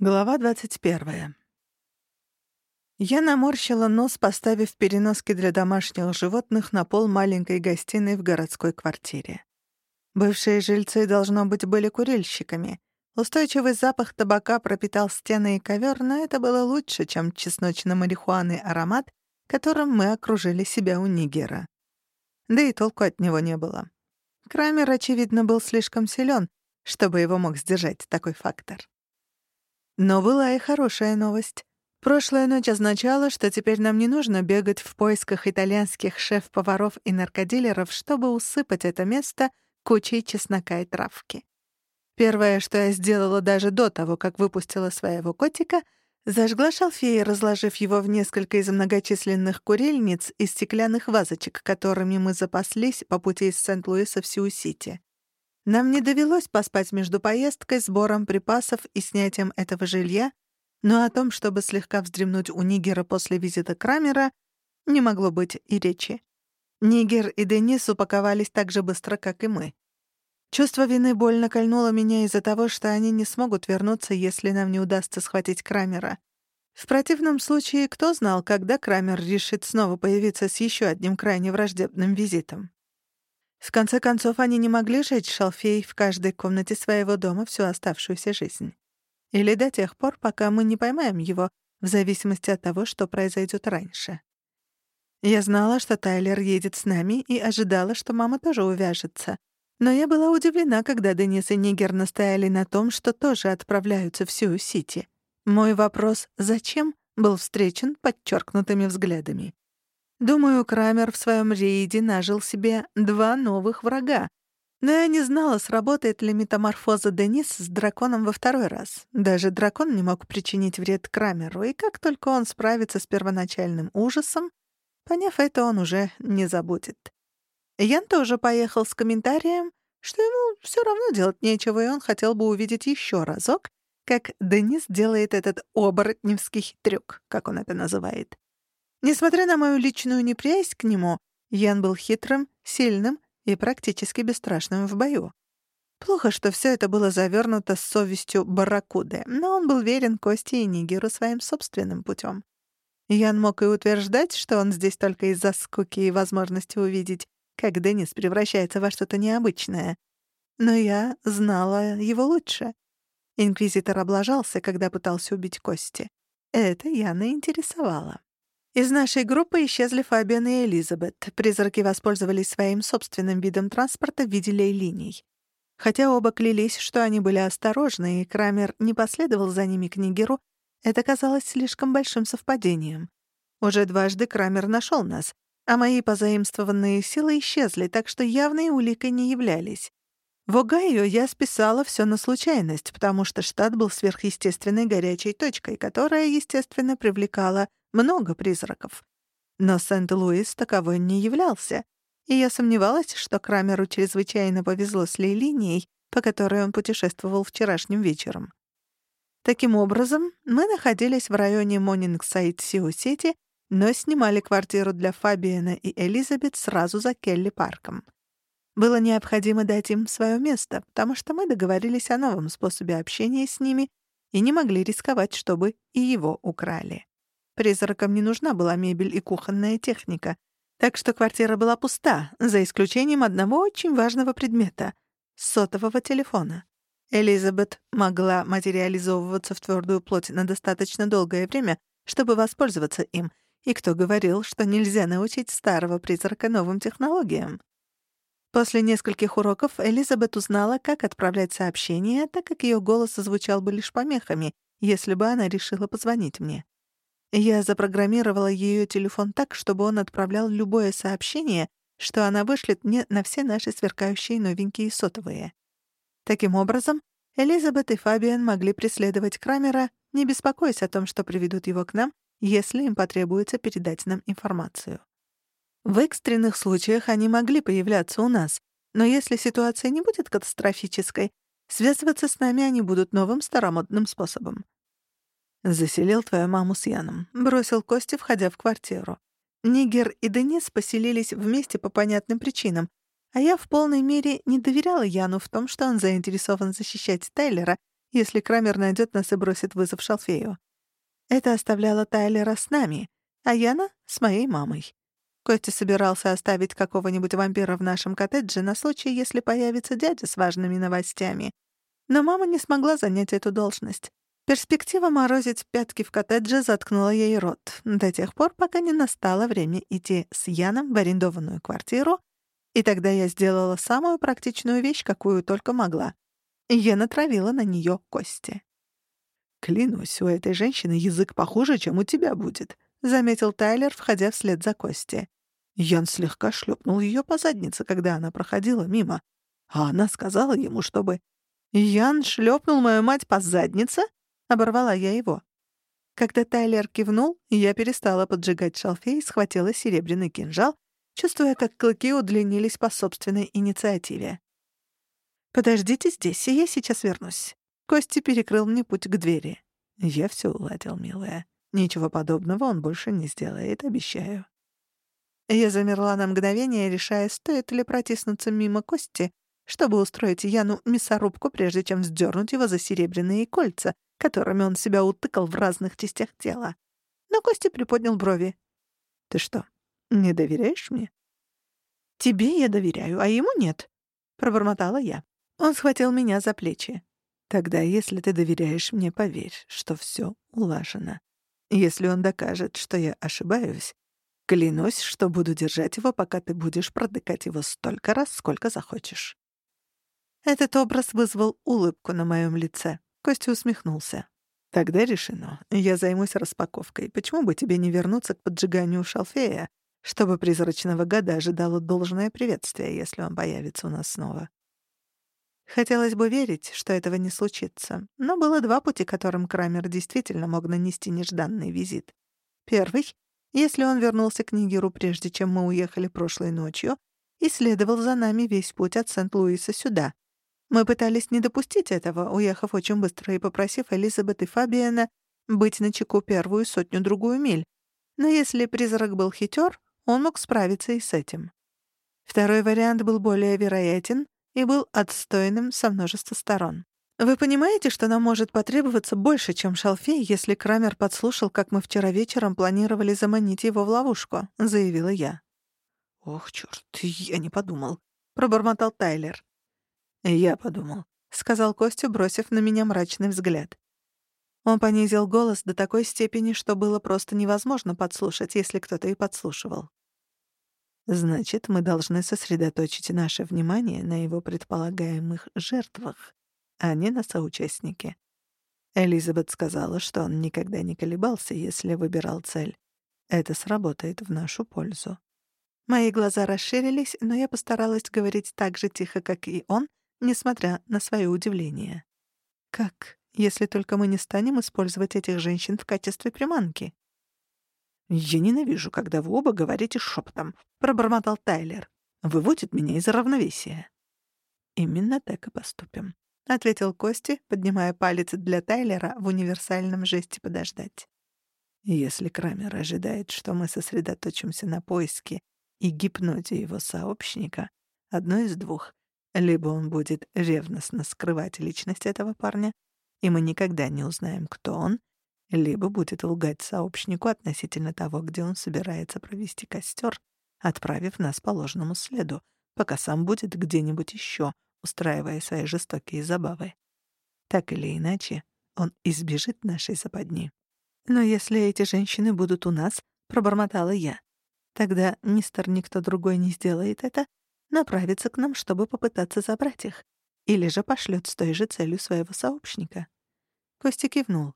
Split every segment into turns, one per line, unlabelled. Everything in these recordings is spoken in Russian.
Глава 21. Я наморщила нос, поставив переноски для домашних животных на пол маленькой гостиной в городской квартире. Бывшие жильцы, должно быть, были курильщиками. Устойчивый запах табака пропитал стены и ковер, но это было лучше, чем чесночно-марихуанный аромат, которым мы окружили себя у Нигера. Да и толку от него не было. Крамер, очевидно, был слишком силен, чтобы его мог сдержать такой фактор. Но была и хорошая новость. Прошлая ночь означала, что теперь нам не нужно бегать в поисках итальянских шеф-поваров и наркодилеров, чтобы усыпать это место кучей чеснока и травки. Первое, что я сделала даже до того, как выпустила своего котика, зажгла шалфей, разложив его в несколько из многочисленных курильниц и стеклянных вазочек, которыми мы запаслись по пути из Сент-Луиса в Сиу-Сити. Нам не довелось поспать между поездкой, сбором припасов и снятием этого жилья, но о том, чтобы слегка вздремнуть у Нигера после визита Крамера, не могло быть и речи. Нигер и Денис упаковались так же быстро, как и мы. Чувство вины больно кольнуло меня из-за того, что они не смогут вернуться, если нам не удастся схватить Крамера. В противном случае, кто знал, когда Крамер решит снова появиться с еще одним крайне враждебным визитом. В конце концов, они не могли жить шалфей в каждой комнате своего дома всю оставшуюся жизнь. Или до тех пор, пока мы не поймаем его, в зависимости от того, что произойдет раньше. Я знала, что Тайлер едет с нами, и ожидала, что мама тоже увяжется. Но я была удивлена, когда Денис и Нигер настояли на том, что тоже отправляются в Сиу-Сити. Мой вопрос «Зачем?» был встречен подчеркнутыми взглядами. Думаю, Крамер в своем рейде нажил себе два новых врага. Но я не знала, сработает ли метаморфоза Денис с драконом во второй раз. Даже дракон не мог причинить вред Крамеру, и как только он справится с первоначальным ужасом, поняв это, он уже не забудет. Ян тоже поехал с комментарием, что ему все равно делать нечего, и он хотел бы увидеть еще разок, как Денис делает этот оборотневский трюк, как он это называет. Несмотря на мою личную неприязнь к нему, Ян был хитрым, сильным и практически бесстрашным в бою. Плохо, что все это было завернуто с совестью барракуды, но он был верен Косте и Нигеру своим собственным путем. Ян мог и утверждать, что он здесь только из-за скуки и возможности увидеть, как Деннис превращается во что-то необычное. Но я знала его лучше. Инквизитор облажался, когда пытался убить Кости. Это Яна интересовало. Из нашей группы исчезли Фабиан и Элизабет. Призраки воспользовались своим собственным видом транспорта в виде лей-линий. Хотя оба клялись, что они были осторожны, и Крамер не последовал за ними к Нигеру, это казалось слишком большим совпадением. Уже дважды Крамер нашел нас, а мои позаимствованные силы исчезли, так что явной уликой не являлись. В Огайо я списала все на случайность, потому что штат был сверхъестественной горячей точкой, которая, естественно, привлекала много призраков. Но Сент-Луис таковой не являлся, и я сомневалась, что Крамеру чрезвычайно повезло с линией, по которой он путешествовал вчерашним вечером. Таким образом, мы находились в районе Монингсайд-Сиу-Сити, но снимали квартиру для Фабиана и Элизабет сразу за Келли-парком. Было необходимо дать им свое место, потому что мы договорились о новом способе общения с ними и не могли рисковать, чтобы и его украли. Призракам не нужна была мебель и кухонная техника, так что квартира была пуста, за исключением одного очень важного предмета — сотового телефона. Элизабет могла материализовываться в твердую плоть на достаточно долгое время, чтобы воспользоваться им, и кто говорил, что нельзя научить старого призрака новым технологиям? После нескольких уроков Элизабет узнала, как отправлять сообщения, так как ее голос звучал бы лишь помехами, если бы она решила позвонить мне. Я запрограммировала ее телефон так, чтобы он отправлял любое сообщение, что она вышлет мне на все наши сверкающие новенькие сотовые. Таким образом, Элизабет и Фабиан могли преследовать Крамера, не беспокоясь о том, что приведут его к нам, если им потребуется передать нам информацию. В экстренных случаях они могли появляться у нас, но если ситуация не будет катастрофической, связываться с нами они будут новым старомодным способом. Заселил твою маму с Яном. Бросил Кости, входя в квартиру. Нигер и Денис поселились вместе по понятным причинам, а я в полной мере не доверяла Яну в том, что он заинтересован защищать Тайлера, если Крамер найдет нас и бросит вызов Шалфею. Это оставляло Тайлера с нами, а Яна — с моей мамой. Костя собирался оставить какого-нибудь вампира в нашем коттедже на случай, если появится дядя с важными новостями. Но мама не смогла занять эту должность. Перспектива морозить пятки в коттедже заткнула ей рот до тех пор, пока не настало время идти с Яном в арендованную квартиру, и тогда я сделала самую практичную вещь, какую только могла. Я натравила на нее кости.
«Клянусь, у этой женщины язык похуже, чем у тебя будет», — заметил Тайлер, входя вслед за Кости. Ян слегка шлепнул ее по заднице, когда она проходила мимо. А она сказала ему, чтобы...
«Ян шлепнул мою мать по заднице?» — оборвала я его. Когда Тайлер кивнул, я перестала поджигать шалфей и схватила серебряный кинжал, чувствуя, как клыки удлинились по собственной инициативе. «Подождите здесь, и я сейчас вернусь». Кости перекрыл мне путь к двери.
«Я все уладил, милая. Ничего подобного он больше не сделает, обещаю».
Я замерла на мгновение, решая, стоит ли протиснуться мимо Кости, чтобы устроить Яну мясорубку, прежде чем вздернуть его за серебряные кольца, которыми он себя утыкал в разных частях тела. Но Костя приподнял брови.
«Ты что, не доверяешь мне?»
«Тебе я доверяю, а ему нет», — пробормотала я. Он схватил меня за плечи.
«Тогда, если ты доверяешь мне, поверь, что все улажено. Если он докажет, что я ошибаюсь, клянусь, что буду держать его, пока ты будешь протыкать его столько раз, сколько захочешь».
Этот образ вызвал улыбку на моем лице. Костя усмехнулся.
«Тогда решено. Я займусь распаковкой. Почему бы тебе не вернуться к поджиганию шалфея, чтобы призрачного гада ожидало должное приветствие, если он появится у нас снова?»
Хотелось бы верить, что этого не случится, но было два пути, которым Крамер действительно мог нанести нежданный визит. Первый — если он вернулся к Нигеру, прежде чем мы уехали прошлой ночью, и следовал за нами весь путь от Сент-Луиса сюда. Мы пытались не допустить этого, уехав очень быстро и попросив Элизабет и Фабиана быть начеку первую сотню-другую миль. Но если призрак был хитер, он мог справиться и с этим. Второй вариант был более вероятен — и был отстойным со множества сторон. «Вы понимаете, что нам может потребоваться больше, чем шалфей, если Крамер подслушал, как мы вчера вечером планировали заманить его в ловушку?» — заявила я.
«Ох, чёрт, я не подумал», —
пробормотал Тайлер.
«Я подумал», — сказал Костя, бросив на меня мрачный взгляд.
Он понизил голос до такой степени, что было просто невозможно подслушать, если кто-то и подслушивал.
Значит, мы должны сосредоточить наше внимание на его предполагаемых жертвах, а не на соучастнике. Элизабет сказала, что он никогда не колебался, если выбирал цель. Это сработает в нашу пользу.
Мои глаза расширились, но я постаралась говорить так же тихо, как и он, несмотря на свое удивление. «Как, если только мы не станем использовать этих женщин в качестве приманки?»
«Я ненавижу, когда вы оба говорите шепотом», — пробормотал Тайлер. «Выводит меня из равновесия».
«Именно так и поступим», — ответил Кости, поднимая палец для Тайлера в универсальном жесте подождать.
«Если Крамер ожидает, что мы сосредоточимся на поиске и гипноте его сообщника, одно из двух. Либо он будет ревностно скрывать личность этого парня, и мы никогда не узнаем, кто он, либо будет лгать сообщнику относительно того, где он собирается провести костер, отправив нас по ложному следу, пока сам будет где-нибудь еще, устраивая свои жестокие забавы. Так или иначе, он избежит нашей западни.
«Но если эти женщины будут у нас», — пробормотала я, «тогда мистер никто другой не сделает это, направится к нам, чтобы попытаться забрать их, или же пошлет с той же целью своего сообщника». Костя кивнул.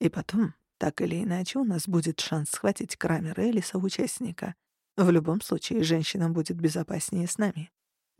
И потом, так или иначе, у нас будет шанс схватить Крамера или соучастника. В любом случае, женщинам будет безопаснее с нами.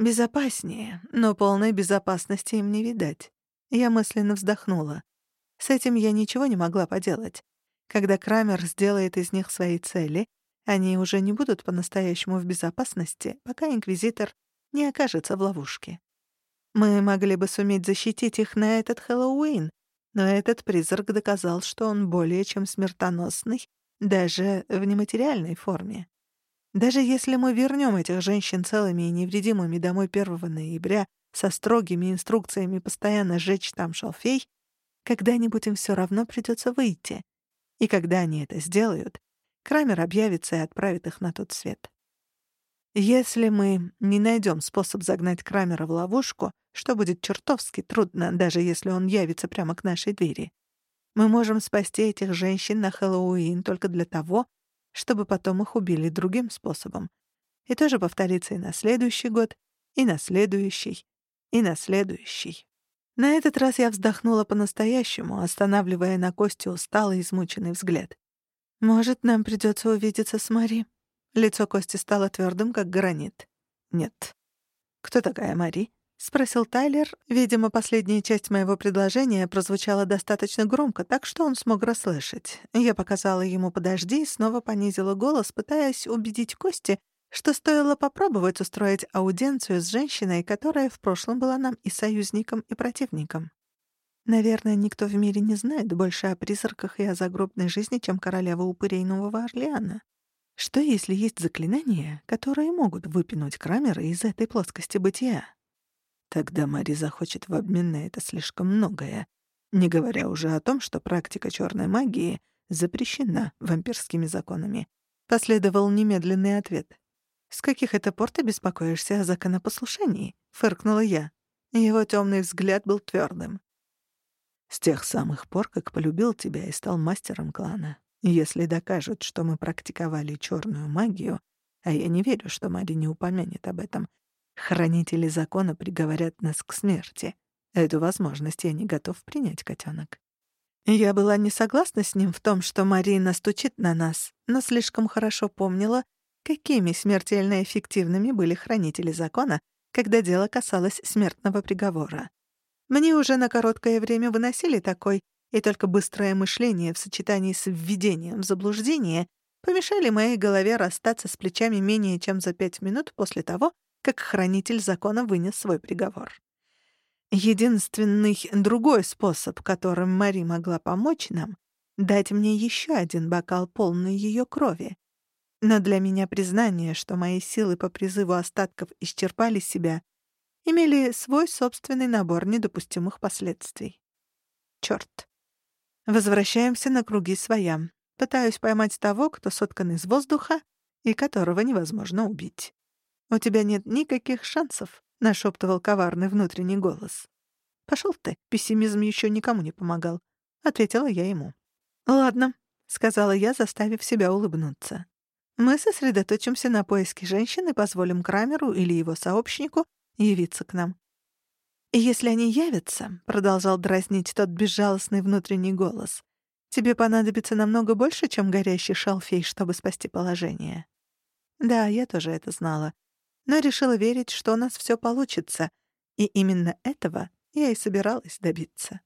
Безопаснее, но полной безопасности им не видать. Я мысленно вздохнула. С этим я ничего не могла поделать. Когда Крамер сделает из них свои цели, они уже не будут по-настоящему в безопасности, пока Инквизитор не окажется в ловушке. Мы могли бы суметь защитить их на этот Хэллоуин, но этот призрак доказал, что он более чем смертоносный, даже в нематериальной форме. Даже если мы вернем этих женщин целыми и невредимыми домой 1 ноября со строгими инструкциями постоянно сжечь там шалфей, Когда-нибудь им все равно придется выйти. И когда они это сделают, Крамер объявится и отправит их на тот свет. Если мы не найдем способ загнать Крамера в ловушку, что будет чертовски трудно, даже если он явится прямо к нашей двери, мы можем спасти этих женщин на Хэллоуин только для того, чтобы потом их убили другим способом. И тоже повторится и на следующий год, и на следующий, и на следующий. На этот раз я вздохнула по-настоящему, останавливая на Косте усталый, измученный взгляд. «Может, нам придется увидеться с Мари?» Лицо Кости стало твердым, как гранит. «Нет». «Кто такая Мари?» — спросил Тайлер. Видимо, последняя часть моего предложения прозвучала достаточно громко, так что он смог расслышать. Я показала ему «подожди» и снова понизила голос, пытаясь убедить Кости, что стоило попробовать устроить аудиенцию с женщиной, которая в прошлом была нам и союзником, и противником. Наверное, никто в мире не знает больше о призраках и о загробной жизни, чем королева упырей Нового Орлеана. Что, если есть заклинания, которые могут выпинуть Крамера из этой плоскости бытия? Тогда Мари захочет в обмен на это слишком многое, не говоря уже о том, что практика черной магии запрещена вампирскими законами. Последовал немедленный ответ. «С каких это пор ты беспокоишься о законопослушании?» — фыркнула я. Его темный взгляд был твердым. «С тех самых пор, как полюбил тебя и стал мастером клана. Если докажут, что мы практиковали черную магию, а я не верю, что Мари не упомянет об этом, хранители закона приговорят нас к смерти. Эту возможность я не готов принять, котенок. Я была не согласна с ним в том, что Марина стучит на нас, но слишком хорошо помнила, какими смертельно эффективными были хранители закона, когда дело касалось смертного приговора. Мне уже на короткое время выносили такой, и только быстрое мышление в сочетании с введением в заблуждение помешали моей голове расстаться с плечами менее чем за пять минут после того, как хранитель закона вынес свой приговор. Единственный другой способ, которым Мари могла помочь нам, дать мне еще один бокал полный ее крови. Но для меня признание, что мои силы по призыву остатков исчерпали себя, имели свой собственный набор недопустимых последствий. Чёрт. Возвращаемся на круги своя. Пытаюсь поймать того, кто соткан из воздуха и которого невозможно убить. «У тебя нет никаких шансов», — нашептывал коварный внутренний голос. «Пошел ты, пессимизм еще никому не помогал», — ответила я ему. «Ладно», — сказала я, заставив себя улыбнуться. Мы сосредоточимся на поиске женщины и позволим Крамеру или его сообщнику явиться к нам. И если они явятся, — продолжал дразнить тот безжалостный внутренний голос, — тебе понадобится намного больше, чем горящий шалфей, чтобы спасти положение. Да, я тоже это знала, но решила верить, что у нас все получится, и именно этого я и собиралась добиться.